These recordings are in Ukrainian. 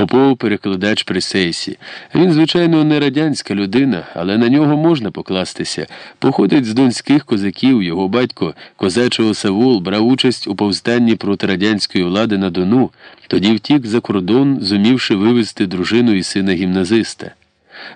Попов перекладач при сейсі. Він, звичайно, не радянська людина, але на нього можна покластися. Походить з донських козаків, його батько козачого Савул брав участь у повстанні проти радянської влади на Дону, тоді втік за кордон, зумівши вивезти дружину і сина гімназиста.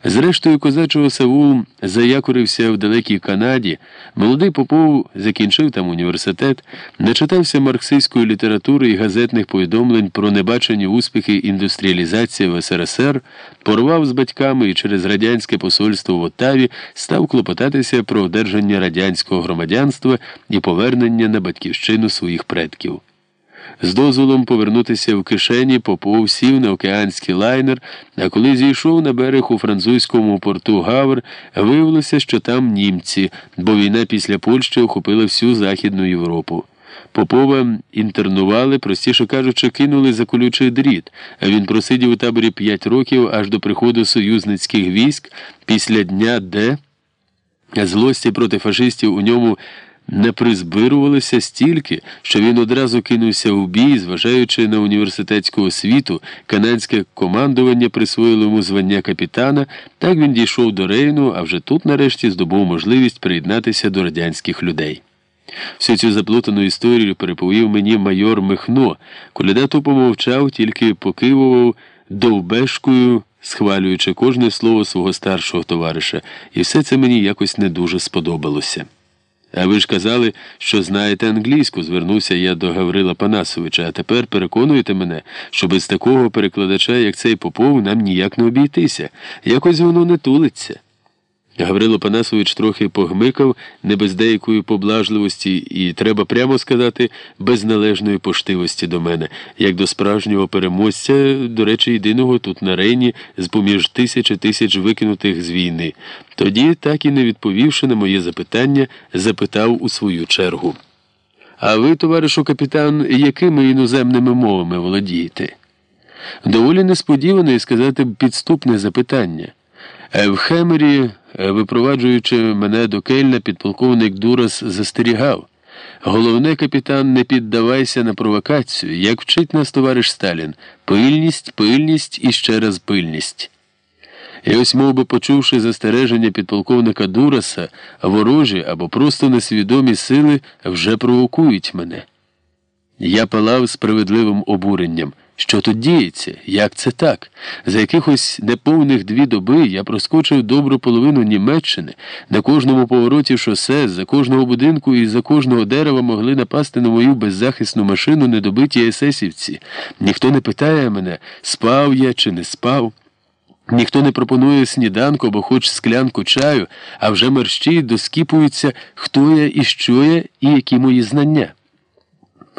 Зрештою, козачого Савул заякурився в далекій Канаді, молодий Попов закінчив там університет, начитався марксистської літератури і газетних повідомлень про небачені успіхи індустріалізації в СРСР, порвав з батьками і через радянське посольство в Оттаві став клопотатися про одержання радянського громадянства і повернення на батьківщину своїх предків. З дозволом повернутися в кишені Попов сів на океанський лайнер, а коли зійшов на берег у французькому порту Гавр, виявилося, що там німці, бо війна після Польщі охопила всю Західну Європу. Попова інтернували, простіше кажучи, кинули за колючий дріт, він просидів у таборі п'ять років аж до приходу союзницьких військ після дня Д. Злості проти фашистів у ньому не призбирувалося стільки, що він одразу кинувся в бій, зважаючи на університетську освіту, канадське командування присвоїло йому звання капітана, так він дійшов до Рейну, а вже тут нарешті здобув можливість приєднатися до радянських людей. Всю цю заплутану історію переповів мені майор Михно, коляда тупо мовчав, тільки покивував довбешкою, схвалюючи кожне слово свого старшого товариша, і все це мені якось не дуже сподобалося. А ви ж казали, що знаєте англійську, звернувся я до Гаврила Панасовича, а тепер переконуєте мене, що без такого перекладача, як цей Попов, нам ніяк не обійтися. Якось воно не тулиться. Гаврило Панасович трохи погмикав, не без деякої поблажливості, і, треба прямо сказати, без належної поштивості до мене, як до справжнього переможця, до речі, єдиного тут на рейні, з поміж тисячі тисяч викинутих з війни. Тоді, так і не відповівши на моє запитання, запитав у свою чергу. А ви, товаришу капітан, якими іноземними мовами володієте? Доволі несподіване і сказати підступне запитання. Е, в Хемері, е, випроваджуючи мене до Кельна, підполковник Дурас застерігав. Головне, капітан, не піддавайся на провокацію, як вчить нас товариш Сталін. Пильність, пильність і ще раз пильність. І ось, мов би, почувши застереження підполковника Дураса, ворожі або просто несвідомі сили вже провокують мене. Я палав справедливим обуренням. Що тут діється? Як це так? За якихось неповних дві доби я проскочив добру половину Німеччини, на кожному повороті шосе, за кожного будинку і за кожного дерева могли напасти на мою беззахисну машину недобиті есесівці. Ніхто не питає мене, спав я чи не спав. Ніхто не пропонує сніданку або хоч склянку чаю, а вже мерщій доскіпуються, хто я і що я, і які мої знання.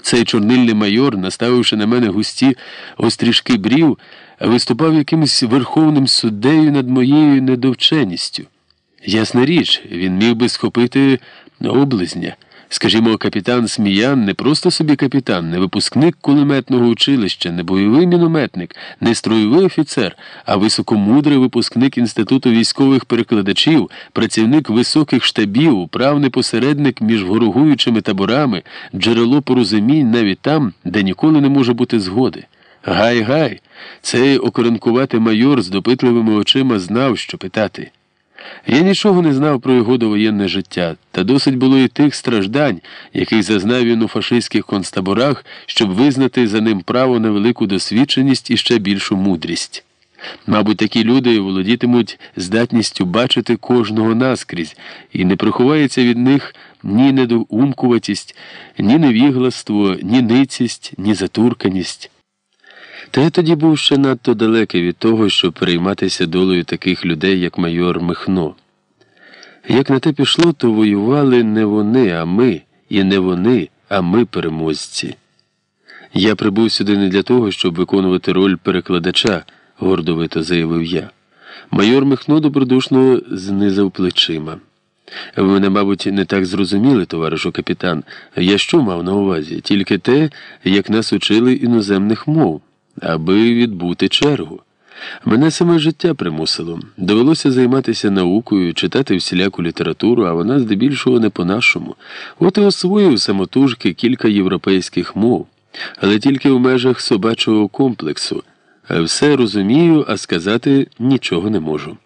Цей чорнильний майор, наставивши на мене густі острішки брів, виступав якимось верховним суддею над моєю недовченістю. Ясна річ, він міг би схопити облизня. Скажімо, капітан Сміян не просто собі капітан, не випускник кулеметного училища, не бойовий мінометник, не строєвий офіцер, а високомудрий випускник Інституту військових перекладачів, працівник високих штабів, управний посередник між ворогуючими таборами, джерело порозумінь навіть там, де ніколи не може бути згоди. Гай, гай, цей окоренкуватий майор з допитливими очима знав, що питати. Я нічого не знав про його довоєнне життя, та досить було і тих страждань, яких зазнав він у фашистських концтаборах, щоб визнати за ним право на велику досвідченість і ще більшу мудрість. Мабуть, такі люди володітимуть здатністю бачити кожного наскрізь, і не приховається від них ні недоумкуватість, ні невігластво, ні ницість, ні затурканість. Та я тоді був ще надто далекий від того, щоб перейматися долею таких людей, як майор Михно. Як на те пішло, то воювали не вони, а ми, і не вони, а ми переможці. Я прибув сюди не для того, щоб виконувати роль перекладача, гордовито заявив я. Майор Михно добродушно знизав плечима. Ви мене, мабуть, не так зрозуміли, товаришу капітан. Я що мав на увазі? Тільки те, як нас учили іноземних мов аби відбути чергу. Мене саме життя примусило. Довелося займатися наукою, читати всіляку літературу, а вона здебільшого не по-нашому. От і освоїв самотужки кілька європейських мов, але тільки в межах собачого комплексу. Все розумію, а сказати нічого не можу.